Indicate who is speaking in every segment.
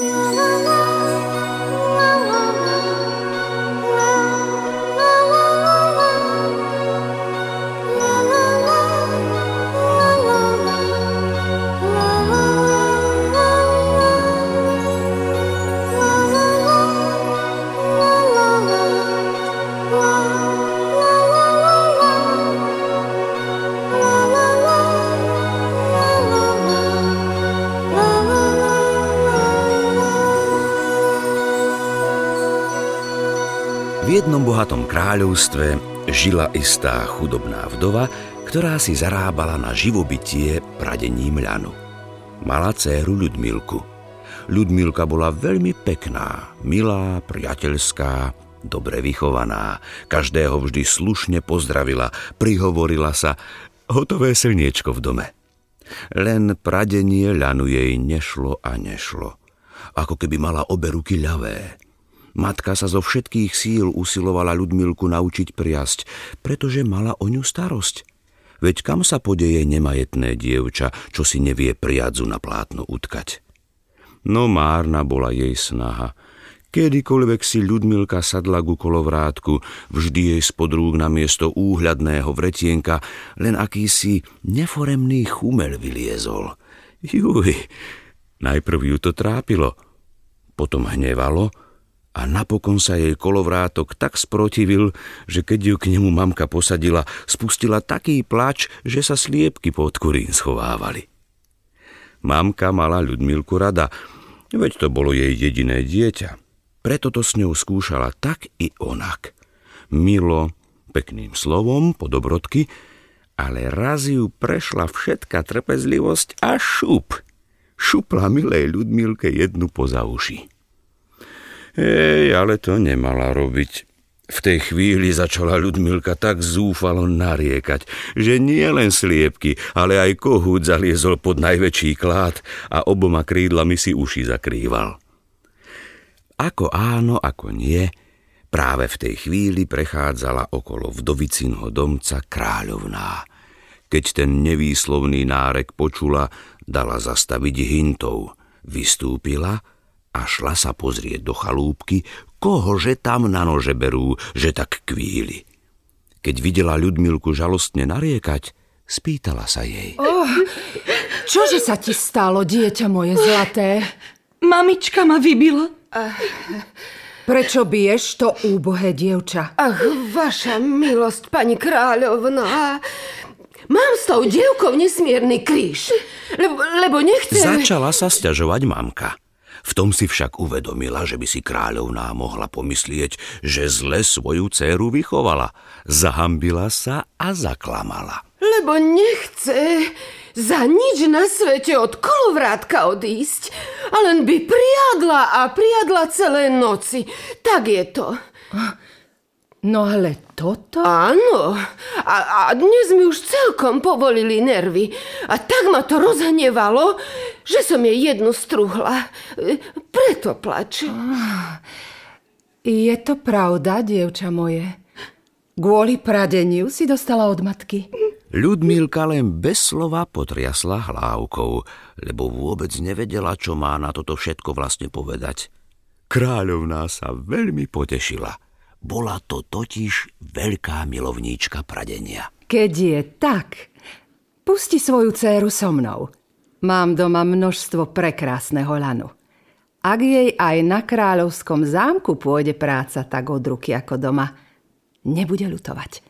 Speaker 1: La, la, la. V jednom bohatom kráľovstve žila istá chudobná vdova, ktorá si zarábala na živobytie pradením ľanu. Mala dceru Ľudmilku. Ľudmilka bola veľmi pekná, milá, priateľská, dobre vychovaná. Každého vždy slušne pozdravila, prihovorila sa hotové slniečko v dome. Len pradenie ľanu jej nešlo a nešlo. Ako keby mala obe ruky ľavé. Matka sa zo všetkých síl usilovala Ľudmilku naučiť priasť, pretože mala o ňu starosť. Veď kam sa podeje nemajetné dievča, čo si nevie priadzu na plátno utkať? No márna bola jej snaha. Kedykoľvek si Ľudmilka sadla ku kolovrátku, vždy jej spod rúk na miesto úhľadného vretienka len akýsi neforemný chumel vyliezol. Juj, najprv ju to trápilo, potom hnevalo, a napokon sa jej kolovrátok tak sprotivil, že keď ju k nemu mamka posadila, spustila taký plač, že sa sliepky pod kurín schovávali. Mamka mala Ľudmilku rada, veď to bolo jej jediné dieťa. Preto to s ňou skúšala tak i onak. Milo, pekným slovom, po dobrodky, ale raz ju prešla všetka trpezlivosť a šup. Šupla milej Ľudmilke jednu poza uši. Ej, ale to nemala robiť. V tej chvíli začala Ľudmilka tak zúfalo nariekať, že nie len sliepky, ale aj kohút zaliezol pod najväčší klád a oboma krídlami si uši zakrýval. Ako áno, ako nie, práve v tej chvíli prechádzala okolo vdovicinho domca kráľovná. Keď ten nevýslovný nárek počula, dala zastaviť hintov, vystúpila – a šla sa pozrieť do chalúbky, kohože tam na nože berú, že tak kvíli. Keď videla Ľudmilku žalostne nariekať, spýtala sa jej.
Speaker 2: Oh, čože sa ti stalo, dieťa moje zlaté?
Speaker 3: Mamička ma vybila.
Speaker 2: Prečo biješ to úbohé dievča?
Speaker 4: Ach, vaša milosť, pani kráľovná. Mám s tou dievkou nesmierny kríž, lebo, lebo nechcem...
Speaker 1: Začala sa sťažovať mamka. V tom si však uvedomila, že by si kráľovná mohla pomyslieť, že zle svoju dceru vychovala. Zahambila sa a zaklamala.
Speaker 4: Lebo nechce za nič na svete od kolovrátka odísť. A len by priadla a priadla celé noci. Tak je to.
Speaker 2: No ale toto?
Speaker 4: Áno. A, a dnes mi už celkom povolili nervy. A tak ma to rozhnevalo, že som jej jednu struhla. Preto plače.
Speaker 2: Je to pravda, dievča moje? Kvôli pradeniu si dostala od matky?
Speaker 1: Ľudmilka len bez slova potriasla hlávkou, lebo vôbec nevedela, čo má na toto všetko vlastne povedať. Kráľovná sa veľmi potešila – bola to totiž veľká milovníčka pradenia.
Speaker 2: Keď je tak, pusti svoju dceru so mnou. Mám doma množstvo prekrásneho lanu. Ak jej aj na kráľovskom zámku pôjde práca tak od ruky ako doma, nebude ľutovať.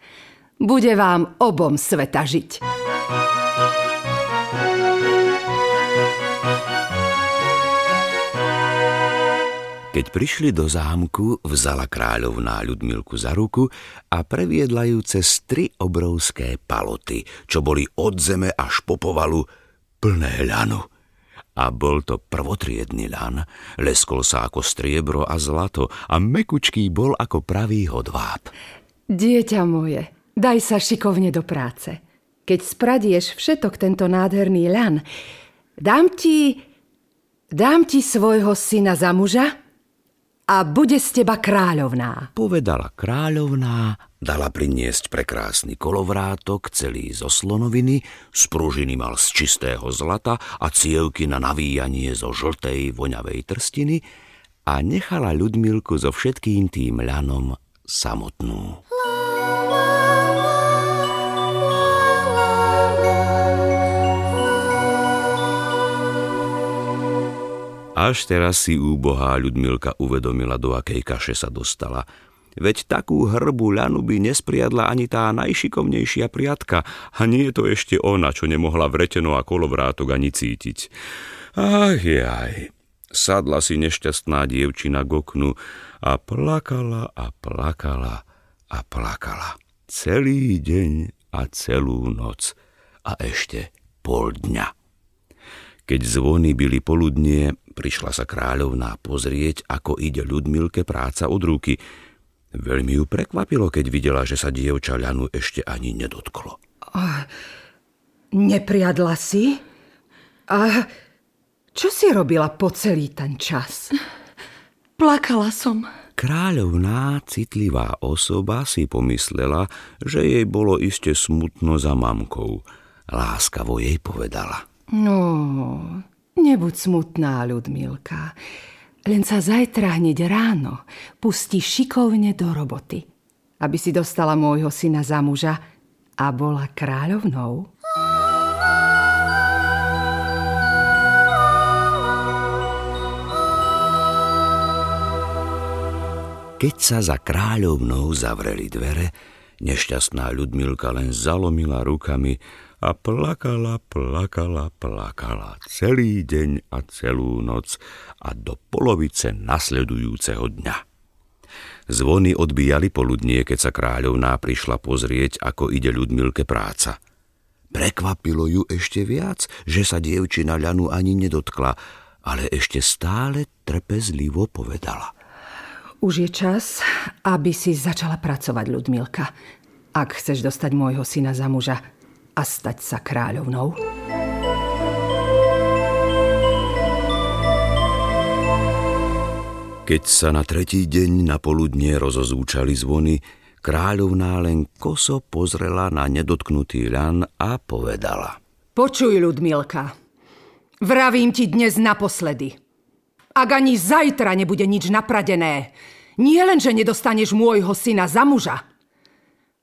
Speaker 2: Bude vám obom sveta žiť.
Speaker 1: Keď prišli do zámku, vzala kráľovná Ľudmilku za ruku a previedla ju cez tri obrovské paloty, čo boli od zeme až po povalu plné ľanu. A bol to prvotriedný ľan, leskol sa ako striebro a zlato a mekučký bol ako pravý hodváb.
Speaker 2: Dieťa moje, daj sa šikovne do práce. Keď spradieš všetok tento nádherný ľan, dám ti... dám ti svojho syna za muža a bude z teba kráľovná.
Speaker 1: Povedala kráľovná, dala priniesť prekrásny kolovrátok, celý zo slonoviny, z pružiny mal z čistého zlata a cievky na navíjanie zo žltej voňavej trstiny a nechala Ľudmilku so všetkým tým ľanom samotnú. Až teraz si úbohá Ľudmilka uvedomila, do akej kaše sa dostala. Veď takú hrbu ľanu by nespriadla ani tá najšikovnejšia priatka a nie je to ešte ona, čo nemohla vreteno a kolovrátok ani cítiť. Ach jaj, sadla si nešťastná dievčina k oknu a plakala a plakala a plakala. Celý deň a celú noc a ešte pol dňa. Keď zvony byli poludnie, prišla sa kráľovná pozrieť, ako ide Ľudmilke práca od ruky. Veľmi ju prekvapilo, keď videla, že sa dievča ľanu ešte ani nedotklo.
Speaker 2: A nepriadla si? A čo si robila po celý ten čas?
Speaker 3: Plakala som.
Speaker 1: Kráľovná, citlivá osoba si pomyslela, že jej bolo iste smutno za mamkou. Láskavo jej povedala –
Speaker 2: No, nebuď smutná, Ľudmilka. Len sa zajtra hneď ráno pustí šikovne do roboty, aby si dostala môjho syna za muža a bola kráľovnou.
Speaker 1: Keď sa za kráľovnou zavreli dvere, nešťastná Ľudmilka len zalomila rukami a plakala, plakala, plakala celý deň a celú noc a do polovice nasledujúceho dňa. Zvony odbíjali poludnie, keď sa kráľovná prišla pozrieť, ako ide Ľudmilke práca. Prekvapilo ju ešte viac, že sa dievčina ľanu ani nedotkla, ale ešte stále trpezlivo povedala.
Speaker 2: Už je čas, aby si začala pracovať, Ľudmilka. Ak chceš dostať môjho syna za muža, a stať sa kráľovnou?
Speaker 1: Keď sa na tretí deň na poludne rozozúčali zvony, kráľovná len koso pozrela na nedotknutý ľan a povedala.
Speaker 2: Počuj, Ľudmilka, vravím ti dnes naposledy. Ak ani zajtra nebude nič napradené, nie len, že nedostaneš môjho syna za muža,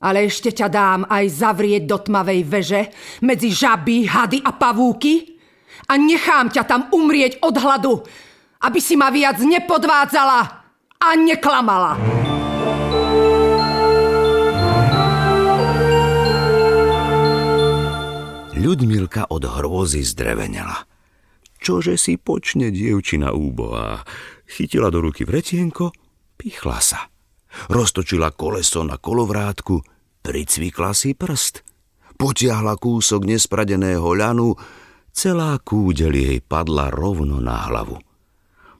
Speaker 2: ale ešte ťa dám aj zavrieť do tmavej veže medzi žaby, hady a pavúky a nechám ťa tam umrieť od hladu, aby si ma viac nepodvádzala a neklamala.
Speaker 1: Ľudmilka od hrôzy zdrevenela. Čože si počne dievčina úbohá? Chytila do ruky vretienko, pichla sa. Roztočila koleso na kolovrátku, pricvikla si prst. Potiahla kúsok nespradeného ľanu, celá kúdeľ jej padla rovno na hlavu.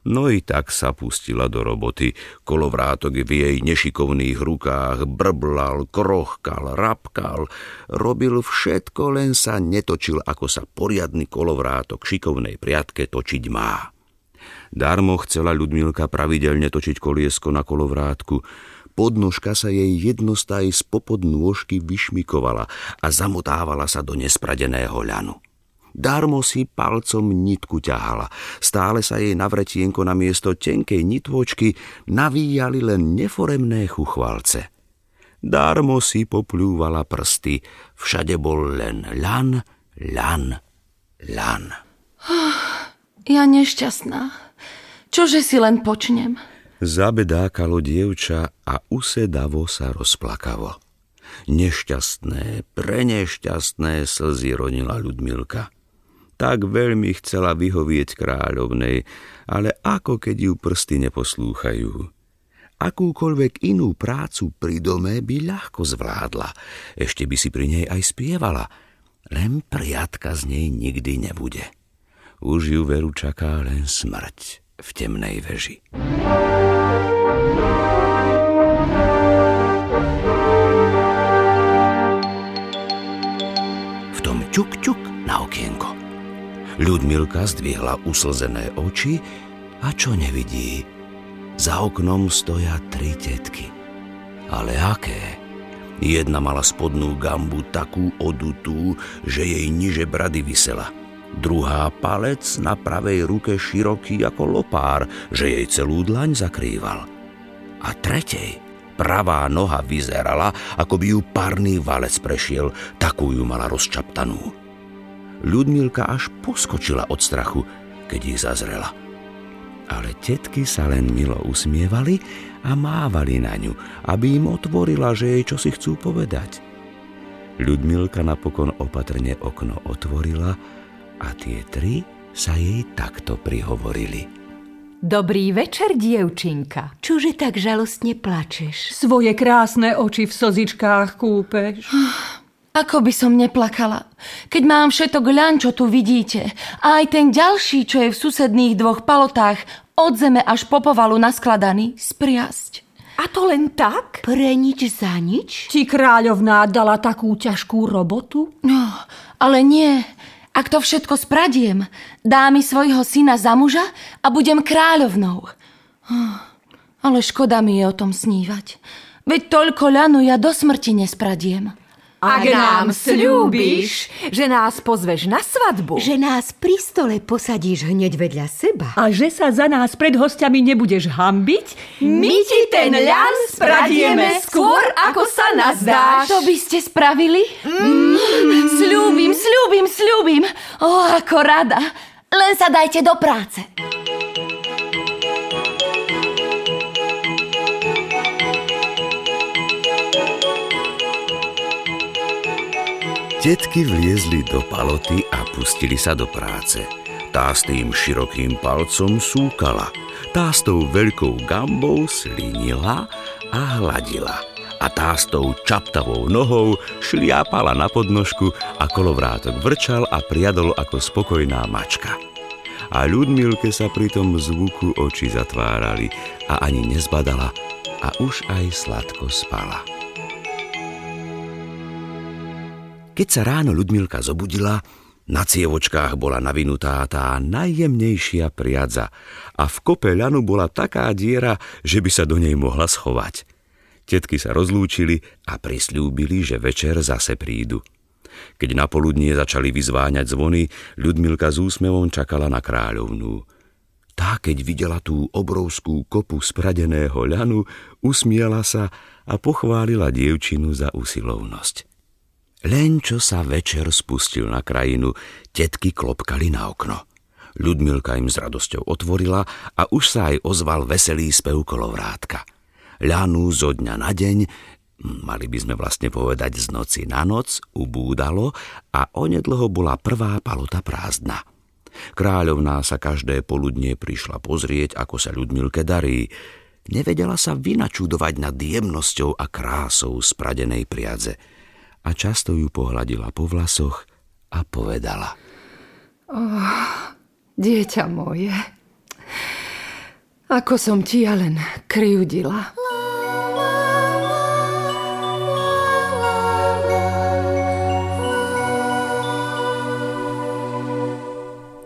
Speaker 1: No i tak sa pustila do roboty. Kolovrátok v jej nešikovných rukách brblal, krochkal, rapkal. Robil všetko, len sa netočil, ako sa poriadny kolovrátok šikovnej priatke točiť má. Darmo chcela Ľudmilka pravidelne točiť koliesko na kolovrátku. Podnožka sa jej jednostaj z popod nôžky vyšmikovala a zamotávala sa do nespradeného ľanu. Darmo si palcom nitku ťahala. Stále sa jej na vretienko na miesto tenkej nitvočky navíjali len neforemné chuchvalce. Darmo si popľúvala prsty. Všade bol len ľan, ľan, ľan.
Speaker 3: Ja nešťastná. Čože si len počnem?
Speaker 1: Zabedákalo dievča a usedavo sa rozplakavo. Nešťastné, prenešťastné slzy ronila Ľudmilka. Tak veľmi chcela vyhovieť kráľovnej, ale ako keď ju prsty neposlúchajú. Akúkoľvek inú prácu pri dome by ľahko zvládla, ešte by si pri nej aj spievala, len priatka z nej nikdy nebude. Už ju veru čaká len smrť v temnej veži. V tom čuk-čuk na okienko. Ľudmilka zdvihla uslzené oči a čo nevidí? Za oknom stoja tri tetky. Ale aké? Jedna mala spodnú gambu takú odutú, že jej niže brady vysela. Druhá palec na pravej ruke široký ako lopár, že jej celú dlaň zakrýval. A tretej pravá noha vyzerala, ako by ju párny valec prešiel, takú ju mala rozčaptanú. Ľudmilka až poskočila od strachu, keď ich zazrela. Ale tetky sa len milo usmievali a mávali na ňu, aby im otvorila, že jej čo si chcú povedať. Ľudmilka napokon opatrne okno otvorila a tie tri sa jej takto prihovorili.
Speaker 5: Dobrý večer, dievčinka.
Speaker 6: Čože tak žalostne plačeš?
Speaker 5: Svoje krásne oči v slzičkách kúpeš.
Speaker 3: Ako by som neplakala, keď mám všetok ľan, čo tu vidíte, a aj ten ďalší, čo je v susedných dvoch palotách, od zeme až po povalu naskladaný, spriasť.
Speaker 5: A to len tak?
Speaker 6: Pre nič za nič?
Speaker 5: Ti kráľovná dala takú ťažkú robotu?
Speaker 3: No, ale nie. Ak to všetko spradiem, dá mi svojho syna za muža a budem kráľovnou. Hm, ale škoda mi je o tom snívať. Veď toľko ľanu ja do smrti nespradiem.
Speaker 5: Ak nám slúbiš, že nás pozveš na svadbu.
Speaker 6: Že nás pri stole posadíš hneď vedľa seba.
Speaker 5: A že sa za nás pred hostiami nebudeš hambiť, my ti ten ľan spradieme skôr, ako sa nazdáš.
Speaker 3: To by ste spravili? Mm. Sľúbim, sľúbim, sľúbim. O, ako rada. Len sa dajte do práce.
Speaker 1: Tetky vliezli do paloty a pustili sa do práce. Tá s tým širokým palcom súkala, tá s tou veľkou gambou slinila a hladila a tá s tou čaptavou nohou šliapala na podnožku a kolovrátok vrčal a priadol ako spokojná mačka. A Ľudmilke sa pri tom zvuku oči zatvárali a ani nezbadala a už aj sladko spala. Keď sa ráno Ľudmilka zobudila, na cievočkách bola navinutá tá najjemnejšia priadza a v kope ľanu bola taká diera, že by sa do nej mohla schovať. Tetky sa rozlúčili a prisľúbili, že večer zase prídu. Keď na poludnie začali vyzváňať zvony, Ľudmilka s úsmevom čakala na kráľovnú. Tá, keď videla tú obrovskú kopu spradeného ľanu, usmiela sa a pochválila dievčinu za usilovnosť. Len čo sa večer spustil na krajinu, tetky klopkali na okno. Ľudmilka im s radosťou otvorila a už sa aj ozval veselý spev kolovrátka. Ľanu zo dňa na deň, mali by sme vlastne povedať z noci na noc, ubúdalo a onedlho bola prvá palota prázdna. Kráľovná sa každé poludnie prišla pozrieť, ako sa Ľudmilke darí. Nevedela sa vynačudovať nad jemnosťou a krásou spradenej priadze – a často ju pohľadila po vlasoch a povedala.
Speaker 2: Oh, dieťa moje, ako som ti ja len kryudila.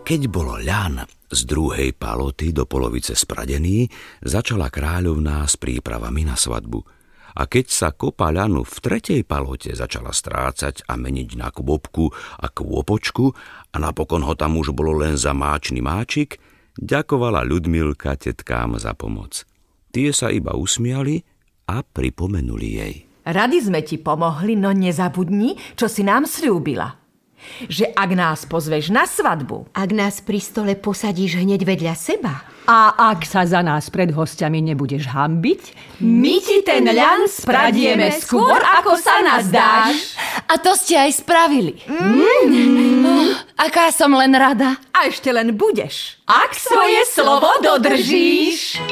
Speaker 1: Keď bolo ľan z druhej paloty do polovice spradený, začala kráľovná s prípravami na svadbu – a keď sa kopa ľanu v tretej palote začala strácať a meniť na kvopku a kvôpočku a napokon ho tam už bolo len za máčný máčik, ďakovala Ľudmilka tetkám za pomoc. Tie sa iba usmiali a pripomenuli jej.
Speaker 5: Rady sme ti pomohli, no nezabudni, čo si nám slúbila že ak nás pozveš na svadbu...
Speaker 6: Ak nás pri stole posadíš hneď vedľa seba...
Speaker 5: A ak sa za nás pred hostiami nebudeš hambiť... My ti ten ľan spradieme skôr, ako sa nás dáš.
Speaker 3: A to ste aj spravili. Mm. Oh, aká som len rada.
Speaker 5: A ešte len budeš. Ak svoje slovo dodržíš.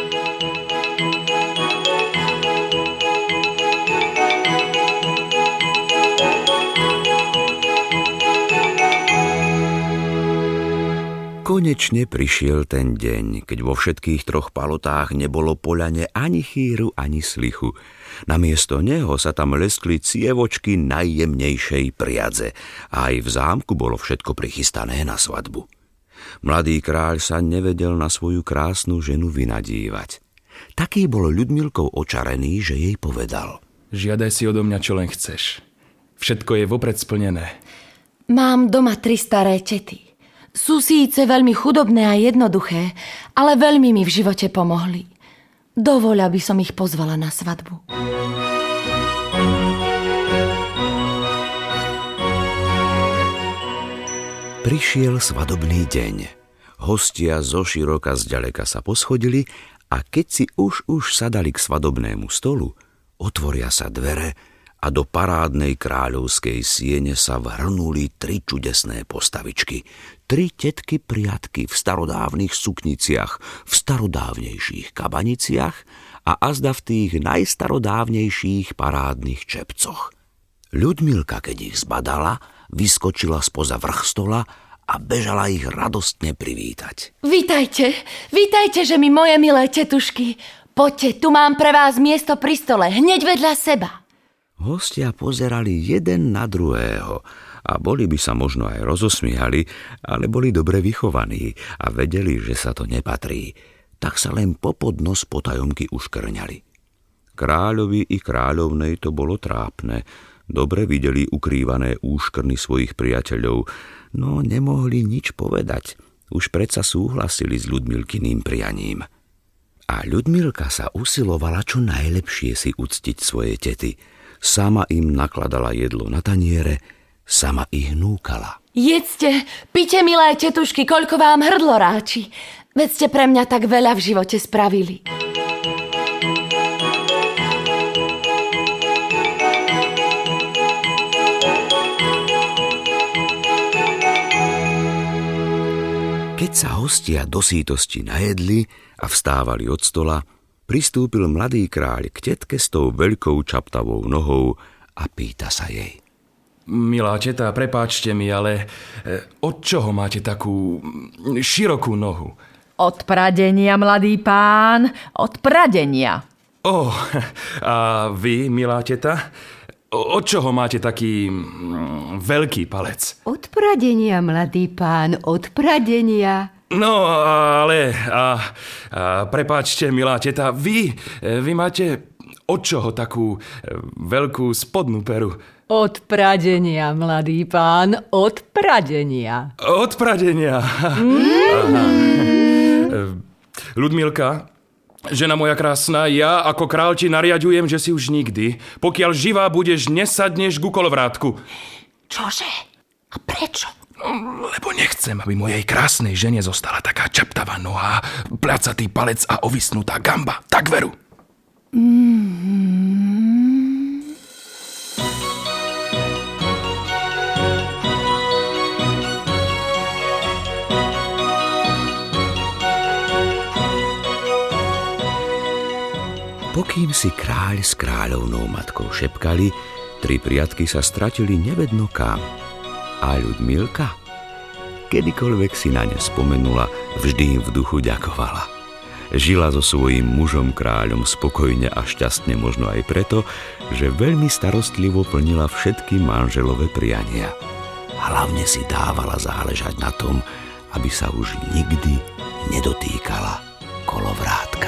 Speaker 1: Konečne prišiel ten deň, keď vo všetkých troch palotách nebolo poľane ani chýru, ani slichu. Namiesto neho sa tam leskli cievočky najjemnejšej priadze a aj v zámku bolo všetko prichystané na svadbu. Mladý kráľ sa nevedel na svoju krásnu ženu vynadívať. Taký bol Ľudmilkou očarený, že jej povedal.
Speaker 7: Žiadaj si odo mňa, čo len chceš. Všetko je vopred splnené.
Speaker 3: Mám doma tri staré tety. Sú síce veľmi chudobné a jednoduché, ale veľmi mi v živote pomohli. Dovoľ, aby som ich pozvala na svadbu.
Speaker 1: Prišiel svadobný deň. Hostia zo široka zďaleka sa poschodili a keď si už už sadali k svadobnému stolu, otvoria sa dvere a do parádnej kráľovskej siene sa vrhnuli tri čudesné postavičky. Tri tetky priatky v starodávnych sukniciach, v starodávnejších kabaniciach a azda v tých najstarodávnejších parádnych čepcoch. Ľudmilka, keď ich zbadala, vyskočila spoza vrch stola a bežala ich radostne privítať.
Speaker 3: Vítajte, vítajte, že mi moje milé tetušky. Poďte, tu mám pre vás miesto pri stole, hneď vedľa seba.
Speaker 1: Hostia pozerali jeden na druhého a boli by sa možno aj rozosmiali, ale boli dobre vychovaní a vedeli, že sa to nepatrí. Tak sa len popod nos potajomky uškrňali. Kráľovi i kráľovnej to bolo trápne, Dobre videli ukrývané úškrny svojich priateľov, no nemohli nič povedať. Už predsa súhlasili s Ľudmilkyným prianím. A Ľudmilka sa usilovala čo najlepšie si uctiť svoje tety. Sama im nakladala jedlo na taniere, sama ich núkala.
Speaker 3: Jedzte, pite, milé tetušky, koľko vám hrdlo ráči. Veď ste pre mňa tak veľa v živote spravili.
Speaker 1: Keď sa hostia do sítosti najedli a vstávali od stola, pristúpil mladý kráľ k tetke s tou veľkou čaptavou nohou a pýta sa jej.
Speaker 7: Milá teta, prepáčte mi, ale e, od čoho máte takú širokú nohu?
Speaker 5: Od pradenia, mladý pán, od pradenia.
Speaker 7: O, oh, a vy, milá teta, od čoho máte taký mm, veľký palec?
Speaker 6: Od pradenia, mladý pán, od pradenia.
Speaker 7: No, ale... A, a prepáčte, milá teta, vy, vy máte od čoho takú e, veľkú spodnú peru?
Speaker 5: Od pradenia, mladý pán, od pradenia.
Speaker 7: Od pradenia. Mm. Ľudmilka, Žena moja krásna, ja ako král ti nariadujem, že si už nikdy, pokiaľ živá budeš, nesadneš ku kolovrátku.
Speaker 3: Čože? A prečo?
Speaker 7: No, lebo nechcem, aby mojej krásnej žene zostala taká čaptavá noha, placatý palec a ovisnutá gamba. Tak veru. Mm-hmm.
Speaker 1: Pokým si kráľ s kráľovnou matkou šepkali, tri priatky sa stratili nevedno kam. A Ľudmilka? Kedykoľvek si na ne spomenula, vždy im v duchu ďakovala. Žila so svojím mužom kráľom spokojne a šťastne možno aj preto, že veľmi starostlivo plnila všetky manželové priania. Hlavne si dávala záležať na tom, aby sa už nikdy nedotýkala kolovrátka.